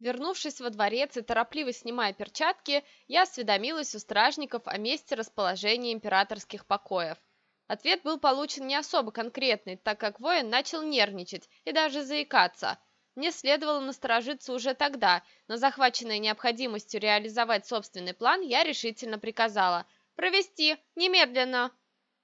Вернувшись во дворец и торопливо снимая перчатки, я осведомилась у стражников о месте расположения императорских покоев. Ответ был получен не особо конкретный, так как воин начал нервничать и даже заикаться. Мне следовало насторожиться уже тогда, но захваченная необходимостью реализовать собственный план, я решительно приказала «Провести! Немедленно!»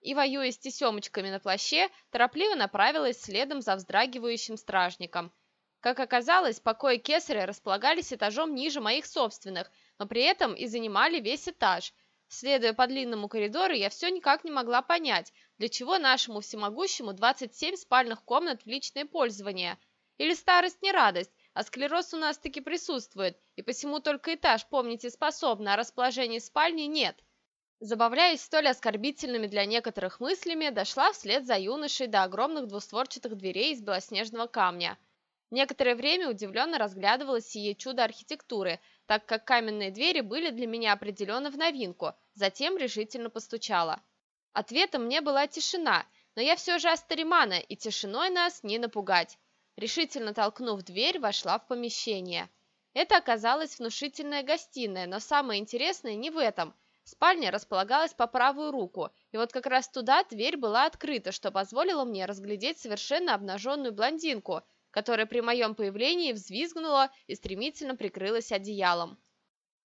И, воюя с тесемочками на плаще, торопливо направилась следом за вздрагивающим стражником – как оказалось, покои кесаря располагались этажом ниже моих собственных, но при этом и занимали весь этаж. Следуя по длинному коридору, я все никак не могла понять, для чего нашему всемогущему 27 спальных комнат в личное пользование. Или старость не радость, а склероз у нас таки присутствует, и посему только этаж помните способна, а расположение спальни нет. Забавляясь столь оскорбительными для некоторых мыслями, дошла вслед за юношей до огромных двустворчатых дверей из белоснежного камня – Некоторое время удивленно разглядывала сие чудо архитектуры, так как каменные двери были для меня определенно в новинку, затем решительно постучала. Ответом мне была тишина, но я все же Астаримана, и тишиной нас не напугать. Решительно толкнув дверь, вошла в помещение. Это оказалась внушительная гостиная, но самое интересное не в этом. Спальня располагалась по правую руку, и вот как раз туда дверь была открыта, что позволило мне разглядеть совершенно обнаженную блондинку – которая при моем появлении взвизгнула и стремительно прикрылась одеялом.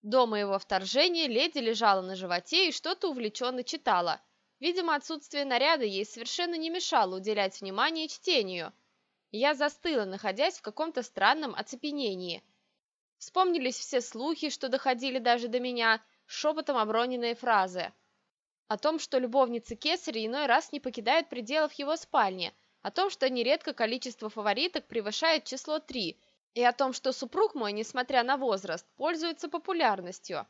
До моего вторжения леди лежала на животе и что-то увлеченно читала. Видимо, отсутствие наряда ей совершенно не мешало уделять внимание чтению. Я застыла, находясь в каком-то странном оцепенении. Вспомнились все слухи, что доходили даже до меня, шепотом оброненные фразы. О том, что любовницы Кесаря иной раз не покидают пределов его спальни – о том, что нередко количество фавориток превышает число 3, и о том, что супруг мой, несмотря на возраст, пользуется популярностью.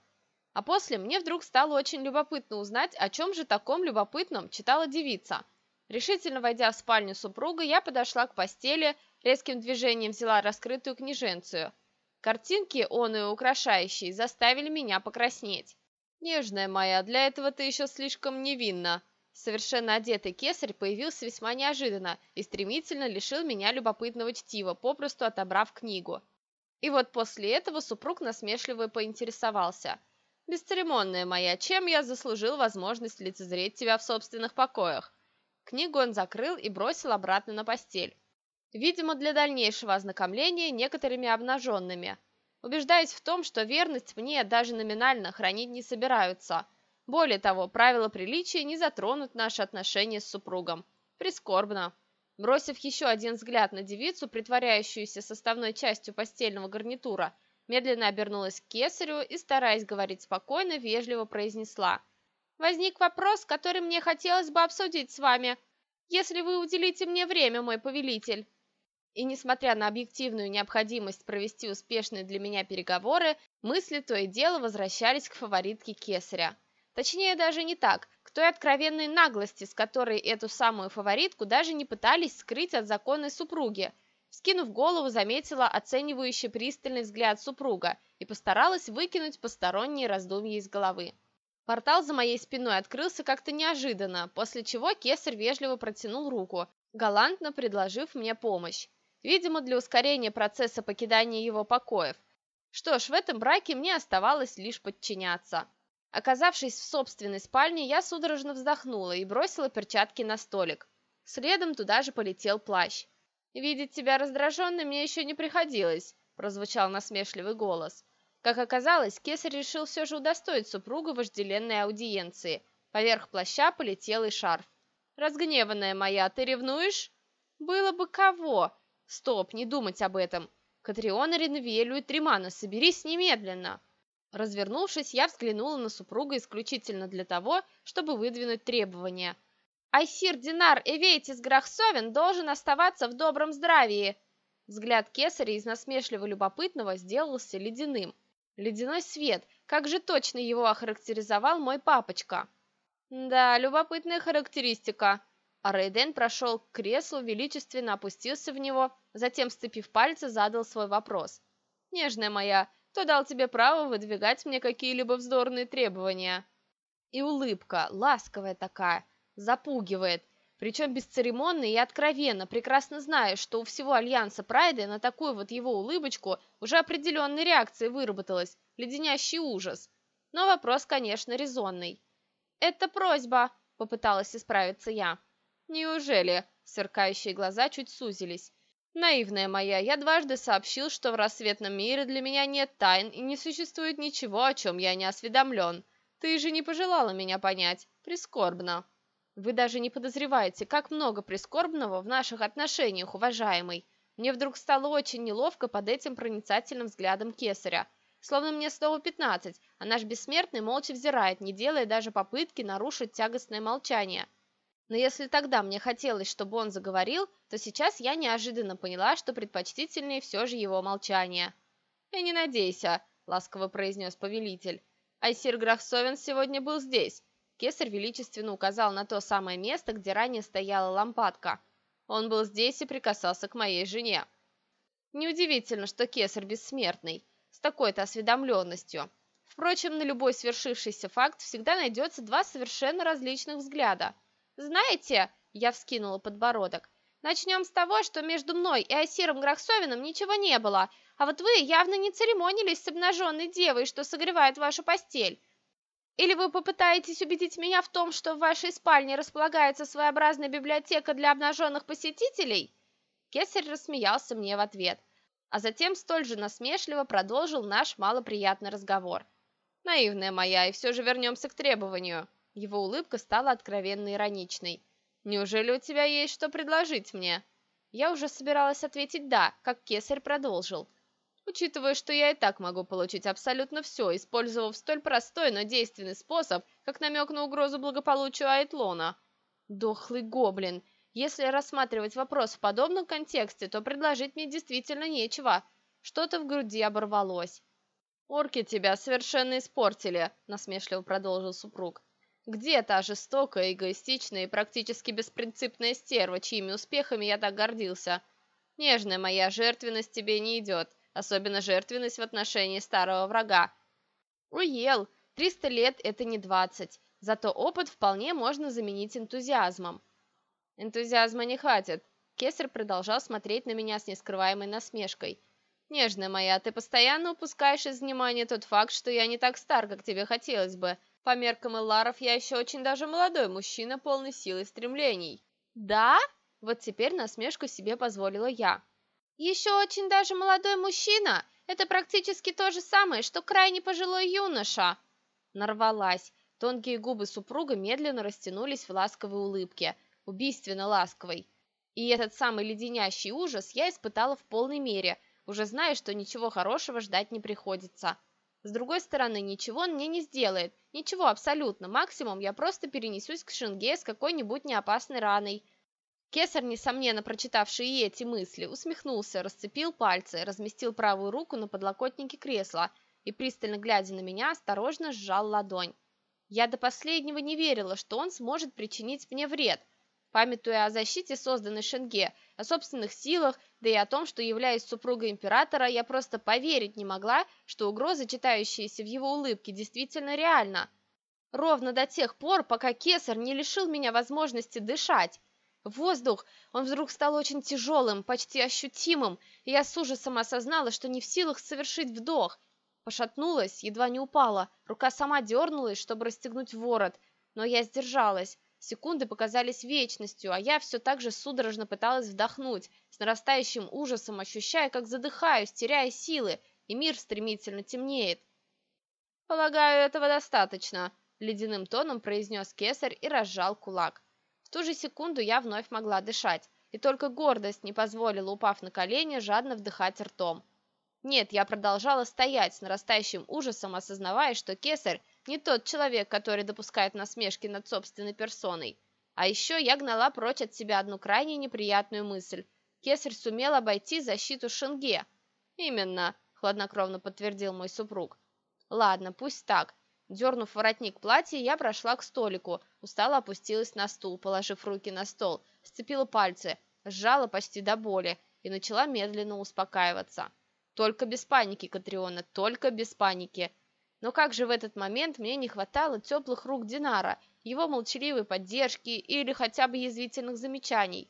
А после мне вдруг стало очень любопытно узнать, о чем же таком любопытном читала девица. Решительно войдя в спальню супруга, я подошла к постели, резким движением взяла раскрытую книженцию. Картинки, он и украшающие, заставили меня покраснеть. «Нежная моя, для этого ты еще слишком невинна», Совершенно одетый кесарь появился весьма неожиданно и стремительно лишил меня любопытного чтива, попросту отобрав книгу. И вот после этого супруг насмешливо поинтересовался. «Бесцеремонная моя, чем я заслужил возможность лицезреть тебя в собственных покоях?» Книгу он закрыл и бросил обратно на постель. Видимо, для дальнейшего ознакомления некоторыми обнаженными. Убеждаясь в том, что верность мне даже номинально хранить не собираются – более того, правила приличия не затронут наши отношения с супругом. Прискорбно. Бросив еще один взгляд на девицу, притворяющуюся составной частью постельного гарнитура, медленно обернулась к кесарю и, стараясь говорить спокойно, вежливо произнесла. «Возник вопрос, который мне хотелось бы обсудить с вами, если вы уделите мне время, мой повелитель». И несмотря на объективную необходимость провести успешные для меня переговоры, мысли то и дело возвращались к фаворитке кесаря. Точнее, даже не так, к той откровенной наглости, с которой эту самую фаворитку даже не пытались скрыть от законной супруги. Скинув голову, заметила оценивающий пристальный взгляд супруга и постаралась выкинуть посторонние раздумья из головы. Портал за моей спиной открылся как-то неожиданно, после чего кесарь вежливо протянул руку, галантно предложив мне помощь. Видимо, для ускорения процесса покидания его покоев. Что ж, в этом браке мне оставалось лишь подчиняться. Оказавшись в собственной спальне, я судорожно вздохнула и бросила перчатки на столик. Следом туда же полетел плащ. «Видеть тебя раздраженной мне еще не приходилось», – прозвучал насмешливый голос. Как оказалось, кесарь решил все же удостоить супругу вожделенной аудиенции. Поверх плаща полетел и шарф. «Разгневанная моя, ты ревнуешь?» «Было бы кого!» «Стоп, не думать об этом!» «Катриона, Ренвелю и Тримана, соберись немедленно!» Развернувшись, я взглянула на супруга исключительно для того, чтобы выдвинуть требования. «Айсир Динар Эвейтис Грахсовен должен оставаться в добром здравии!» Взгляд кесаря из насмешливо любопытного сделался ледяным. Ледяной свет, как же точно его охарактеризовал мой папочка. Да, любопытная характеристика. А Рейден прошел к креслу, величественно опустился в него, затем, сцепив пальцы, задал свой вопрос. «Нежная моя, кто дал тебе право выдвигать мне какие-либо вздорные требования?» И улыбка, ласковая такая, запугивает. Причем бесцеремонно и откровенно, прекрасно зная, что у всего Альянса Прайда на такую вот его улыбочку уже определенная реакция выработалась, леденящий ужас. Но вопрос, конечно, резонный. «Это просьба», — попыталась исправиться я. «Неужели?» — сверкающие глаза чуть сузились. «Наивная моя, я дважды сообщил, что в рассветном мире для меня нет тайн и не существует ничего, о чем я не осведомлен. Ты же не пожелала меня понять. Прискорбно». «Вы даже не подозреваете, как много прискорбного в наших отношениях, уважаемый. Мне вдруг стало очень неловко под этим проницательным взглядом кесаря. Словно мне снова пятнадцать, а наш бессмертный молча взирает, не делая даже попытки нарушить тягостное молчание. Но если тогда мне хотелось, чтобы он заговорил, то сейчас я неожиданно поняла, что предпочтительнее все же его молчание. «И не надейся», — ласково произнес повелитель. «Айсир Грахсовен сегодня был здесь». Кесарь величественно указал на то самое место, где ранее стояла лампадка. Он был здесь и прикасался к моей жене. Неудивительно, что Кесарь бессмертный с такой-то осведомленностью. Впрочем, на любой свершившийся факт всегда найдется два совершенно различных взгляда. «Знаете», — я вскинула подбородок, «начнем с того, что между мной и Асиром Грахсовиным ничего не было, а вот вы явно не церемонились с обнаженной девой, что согревает вашу постель. Или вы попытаетесь убедить меня в том, что в вашей спальне располагается своеобразная библиотека для обнаженных посетителей?» Кесарь рассмеялся мне в ответ а затем столь же насмешливо продолжил наш малоприятный разговор. «Наивная моя, и все же вернемся к требованию». Его улыбка стала откровенно ироничной. «Неужели у тебя есть что предложить мне?» Я уже собиралась ответить «да», как кесарь продолжил. Учитывая, что я и так могу получить абсолютно все, использовав столь простой, но действенный способ, как намек на угрозу благополучию Айтлона. Дохлый гоблин. Если рассматривать вопрос в подобном контексте, то предложить мне действительно нечего. Что-то в груди оборвалось. «Орки тебя совершенно испортили», — насмешливо продолжил супруг. «Где та жестокая, эгоистичная и практически беспринципная стерва, чьими успехами я так гордился? Нежная моя жертвенность тебе не идет, особенно жертвенность в отношении старого врага. Уел, триста лет — это не двадцать, зато опыт вполне можно заменить энтузиазмом. Энтузиазма не хватит. Кесарь продолжал смотреть на меня с нескрываемой насмешкой. «Нежная моя, ты постоянно упускаешь из внимания тот факт, что я не так стар, как тебе хотелось бы. По меркам Элларов я еще очень даже молодой мужчина, полный сил и стремлений». «Да?» Вот теперь насмешку себе позволила я. «Еще очень даже молодой мужчина? Это практически то же самое, что крайне пожилой юноша!» Нарвалась. Тонкие губы супруга медленно растянулись в ласковой улыбке – убийственно ласковой. И этот самый леденящий ужас я испытала в полной мере, уже зная, что ничего хорошего ждать не приходится. С другой стороны, ничего он мне не сделает, ничего абсолютно, максимум я просто перенесусь к Шенге с какой-нибудь неопасной раной. Кесар, несомненно прочитавший и эти мысли, усмехнулся, расцепил пальцы, разместил правую руку на подлокотнике кресла и, пристально глядя на меня, осторожно сжал ладонь. Я до последнего не верила, что он сможет причинить мне вред, Памятуя о защите, созданной Шенге, о собственных силах, да и о том, что являюсь супругой императора, я просто поверить не могла, что угроза, читающаяся в его улыбке, действительно реальна. Ровно до тех пор, пока кесарь не лишил меня возможности дышать. Воздух, он вдруг стал очень тяжелым, почти ощутимым, и я с ужасом осознала, что не в силах совершить вдох. Пошатнулась, едва не упала, рука сама дернулась, чтобы расстегнуть ворот, но я сдержалась. Секунды показались вечностью, а я все так же судорожно пыталась вдохнуть, с нарастающим ужасом ощущая, как задыхаюсь, теряя силы, и мир стремительно темнеет. «Полагаю, этого достаточно», — ледяным тоном произнес кесарь и разжал кулак. В ту же секунду я вновь могла дышать, и только гордость не позволила, упав на колени, жадно вдыхать ртом. Нет, я продолжала стоять с нарастающим ужасом, осознавая, что кесарь не тот человек, который допускает насмешки над собственной персоной. А еще я гнала прочь от себя одну крайне неприятную мысль. Кесарь сумел обойти защиту Шенге. «Именно», — хладнокровно подтвердил мой супруг. «Ладно, пусть так». Дернув воротник платья, я прошла к столику, устало опустилась на стул, положив руки на стол, сцепила пальцы, сжала почти до боли и начала медленно успокаиваться. Только без паники, Катриона, только без паники. Но как же в этот момент мне не хватало теплых рук Динара, его молчаливой поддержки или хотя бы язвительных замечаний.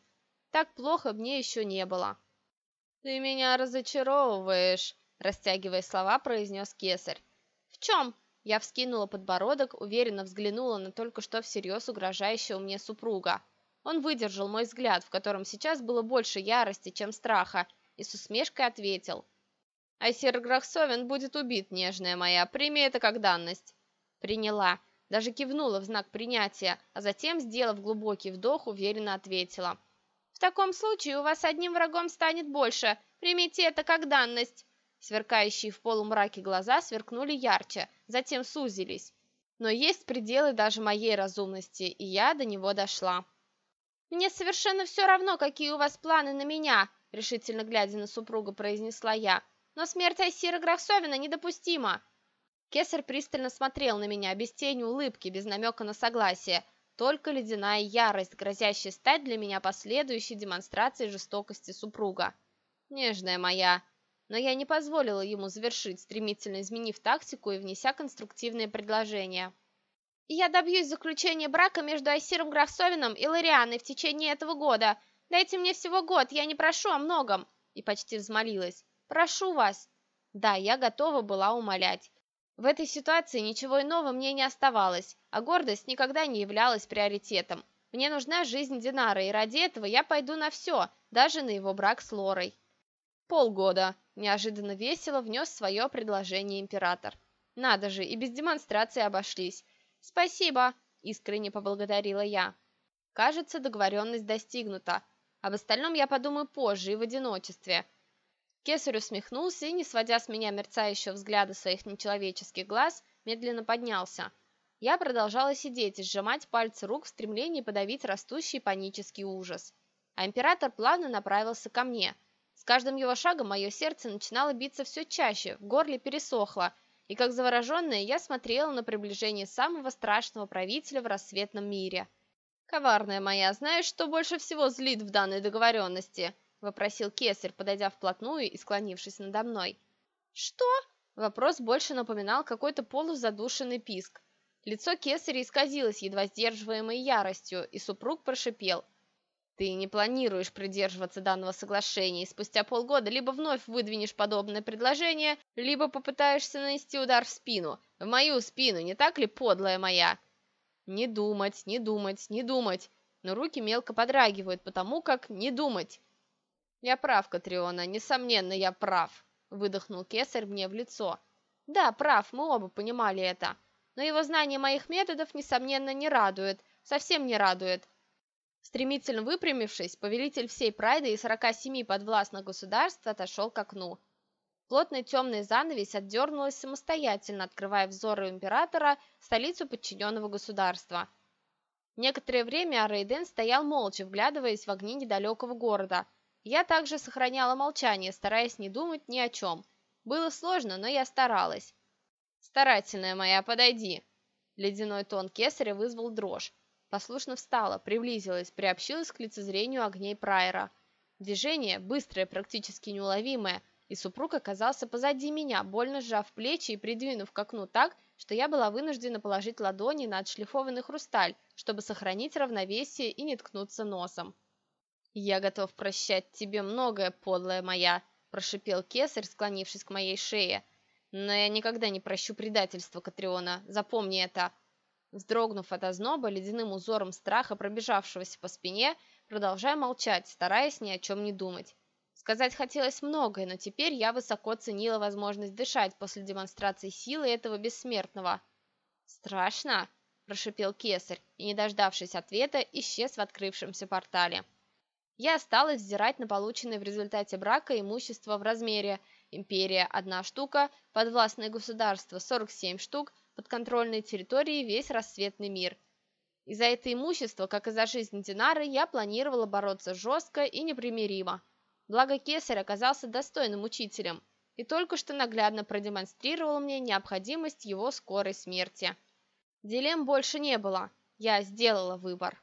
Так плохо мне еще не было. «Ты меня разочаровываешь», – растягивая слова, произнес кесарь. «В чем?» Я вскинула подбородок, уверенно взглянула на только что всерьез угрожающего мне супруга. Он выдержал мой взгляд, в котором сейчас было больше ярости, чем страха, и с усмешкой ответил. «Айсир Грахсовин будет убит, нежная моя, прими это как данность». Приняла, даже кивнула в знак принятия, а затем, сделав глубокий вдох, уверенно ответила. «В таком случае у вас одним врагом станет больше, примите это как данность». Сверкающие в полумраке глаза сверкнули ярче, затем сузились. Но есть пределы даже моей разумности, и я до него дошла. «Мне совершенно все равно, какие у вас планы на меня», решительно глядя на супруга, произнесла я. «Но смерть Айсира Грахсовина недопустима!» Кесар пристально смотрел на меня, без тени улыбки, без намека на согласие, только ледяная ярость, грозящая стать для меня последующей демонстрацией жестокости супруга. «Нежная моя!» но я не позволила ему завершить, стремительно изменив тактику и внеся конструктивные предложения. Я добьюсь заключения брака между Айсиром Графсовином и Лорианой в течение этого года. Дайте мне всего год, я не прошу о многом. И почти взмолилась. Прошу вас. Да, я готова была умолять. В этой ситуации ничего иного мне не оставалось, а гордость никогда не являлась приоритетом. Мне нужна жизнь Динара, и ради этого я пойду на все, даже на его брак с Лорой. Полгода, неожиданно весело внес свое предложение император. Надо же, и без демонстрации обошлись. Спасибо, искренне поблагодарила я. Кажется, договоренность достигнута. Об остальном я подумаю позже и в одиночестве. Кесарь усмехнулся и, не сводя с меня мерцающего взгляда своих нечеловеческих глаз, медленно поднялся. Я продолжала сидеть и сжимать пальцы рук в стремлении подавить растущий панический ужас. А император плавно направился ко мне – с каждым его шагом мое сердце начинало биться все чаще, в горле пересохло, и как завороженная я смотрела на приближение самого страшного правителя в рассветном мире. «Коварная моя, знаешь, что больше всего злит в данной договоренности?» – вопросил кесарь, подойдя вплотную и склонившись надо мной. «Что?» – вопрос больше напоминал какой-то полузадушенный писк. Лицо кесаря исказилось едва сдерживаемой яростью, и супруг прошипел – ты не планируешь придерживаться данного соглашения, и спустя полгода либо вновь выдвинешь подобное предложение, либо попытаешься нанести удар в спину. В мою спину, не так ли, подлая моя? Не думать, не думать, не думать. Но руки мелко подрагивают, потому как не думать. Я прав, Катриона, несомненно, я прав, выдохнул кесарь мне в лицо. Да, прав, мы оба понимали это. Но его знание моих методов, несомненно, не радует, совсем не радует. Стремительно выпрямившись, повелитель всей Прайды и 47 подвластных государств отошел к окну. Плотный темный занавес отдернулась самостоятельно, открывая взору императора столицу подчиненного государства. Некоторое время Арейден стоял молча, вглядываясь в огни недалекого города. Я также сохраняла молчание, стараясь не думать ни о чем. Было сложно, но я старалась. «Старательная моя, подойди!» Ледяной тон кесаря вызвал дрожь. Послушно встала, приблизилась, приобщилась к лицезрению огней Прайера. Движение, быстрое, практически неуловимое, и супруг оказался позади меня, больно сжав плечи и придвинув к окну так, что я была вынуждена положить ладони на отшлифованный хрусталь, чтобы сохранить равновесие и не ткнуться носом. «Я готов прощать тебе многое, подлая моя», – прошипел кесарь, склонившись к моей шее. «Но я никогда не прощу предательства, Катриона, запомни это. Вздрогнув от озноба, ледяным узором страха, пробежавшегося по спине, продолжая молчать, стараясь ни о чем не думать. Сказать хотелось многое, но теперь я высоко ценила возможность дышать после демонстрации силы этого бессмертного. «Страшно?» – прошипел кесарь, и, не дождавшись ответа, исчез в открывшемся портале. Я осталась взирать на полученное в результате брака имущество в размере империя – одна штука, подвластное государство – 47 штук, подконтрольной территории весь рассветный мир. И за это имущество, как и за жизнь Динары, я планировала бороться жестко и непримиримо. Благо Кесарь оказался достойным учителем и только что наглядно продемонстрировал мне необходимость его скорой смерти. Дилемм больше не было, я сделала выбор.